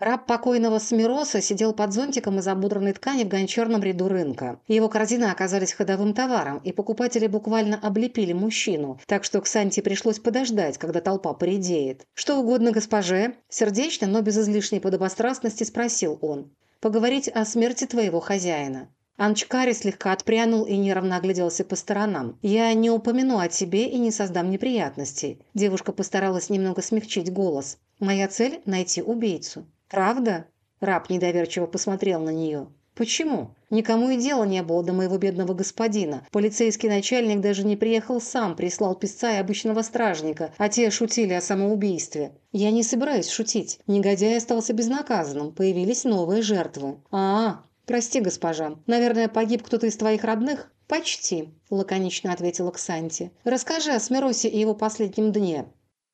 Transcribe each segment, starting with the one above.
Раб покойного Смироса сидел под зонтиком из ободранной ткани в гончарном ряду рынка. Его корзины оказались ходовым товаром, и покупатели буквально облепили мужчину, так что Ксанти пришлось подождать, когда толпа поредеет. «Что угодно госпоже?» Сердечно, но без излишней подобострастности спросил он. «Поговорить о смерти твоего хозяина». Анчкари слегка отпрянул и нервно огляделся по сторонам. «Я не упомяну о тебе и не создам неприятностей». Девушка постаралась немного смягчить голос. «Моя цель – найти убийцу». «Правда?» – раб недоверчиво посмотрел на нее. «Почему? Никому и дела не было до моего бедного господина. Полицейский начальник даже не приехал сам, прислал писца и обычного стражника, а те шутили о самоубийстве. Я не собираюсь шутить. Негодяй остался безнаказанным. Появились новые жертвы. А, прости, госпожа. Наверное, погиб кто-то из твоих родных?» «Почти», – лаконично ответила Ксанти. «Расскажи о Смиросе и его последнем дне.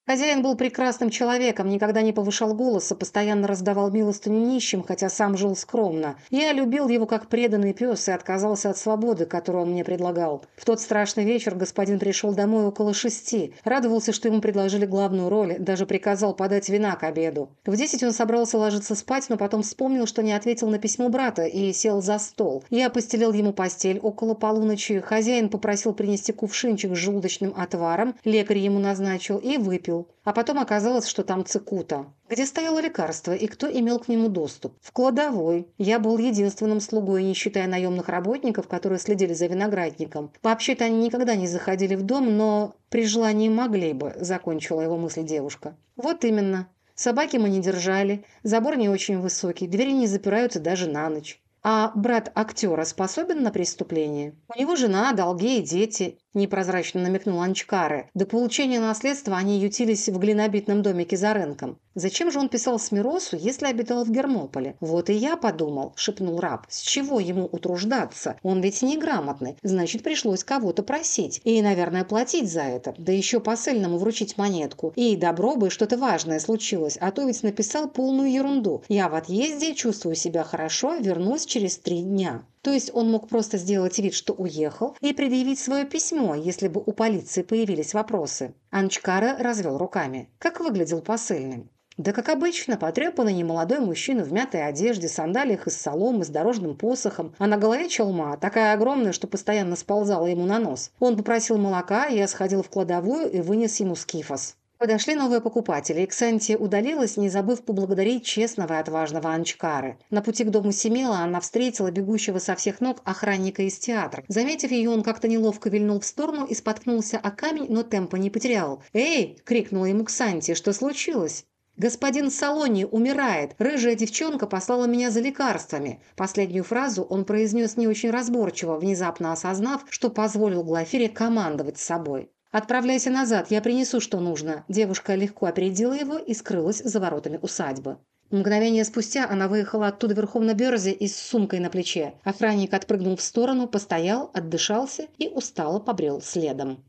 Хозяин был прекрасным человеком, никогда не повышал голоса, постоянно раздавал милостыню нищим, хотя сам жил скромно. Я любил его как преданный пес и отказался от свободы, которую он мне предлагал. В тот страшный вечер господин пришел домой около шести. Радовался, что ему предложили главную роль, даже приказал подать вина к обеду. В десять он собрался ложиться спать, но потом вспомнил, что не ответил на письмо брата и сел за стол. Я постелил ему постель около полуночи. Хозяин попросил принести кувшинчик с желудочным отваром, лекарь ему назначил и выпил выпил. А потом оказалось, что там цикута. Где стояло лекарство и кто имел к нему доступ? В кладовой. Я был единственным слугой, не считая наемных работников, которые следили за виноградником. Вообще-то они никогда не заходили в дом, но при желании могли бы, закончила его мысль девушка. Вот именно. Собаки мы не держали, забор не очень высокий, двери не запираются даже на ночь. А брат актера способен на преступление? У него жена, долги и дети непрозрачно намекнул Анчкаре. До получения наследства они ютились в глинобитном домике за рынком. Зачем же он писал Смиросу, если обитал в Гермополе? Вот и я подумал, шепнул раб. С чего ему утруждаться? Он ведь неграмотный. Значит, пришлось кого-то просить. И, наверное, платить за это. Да еще посыльному вручить монетку. И добро бы что-то важное случилось. А то ведь написал полную ерунду. Я в отъезде, чувствую себя хорошо, вернусь через три дня. То есть он мог просто сделать вид, что уехал, и предъявить свое письмо, если бы у полиции появились вопросы. Анчкара развел руками. Как выглядел посыльным? Да как обычно, потрепанный немолодой мужчина в мятой одежде, сандалиях из соломы с дорожным посохом, а на голове челма, такая огромная, что постоянно сползала ему на нос. Он попросил молока, я сходил в кладовую и вынес ему скифос. Подошли новые покупатели, и Ксантия удалилась, не забыв поблагодарить честного и отважного Анчкары. На пути к дому Семела она встретила бегущего со всех ног охранника из театра. Заметив ее, он как-то неловко вильнул в сторону и споткнулся о камень, но темпа не потерял. «Эй!» – крикнула ему Ксантия. «Что случилось?» «Господин Салони умирает. Рыжая девчонка послала меня за лекарствами». Последнюю фразу он произнес не очень разборчиво, внезапно осознав, что позволил Глафире командовать собой. «Отправляйся назад, я принесу, что нужно». Девушка легко опередила его и скрылась за воротами усадьбы. Мгновение спустя она выехала оттуда верхом на берзе и с сумкой на плече. Охранник отпрыгнул в сторону, постоял, отдышался и устало побрел следом.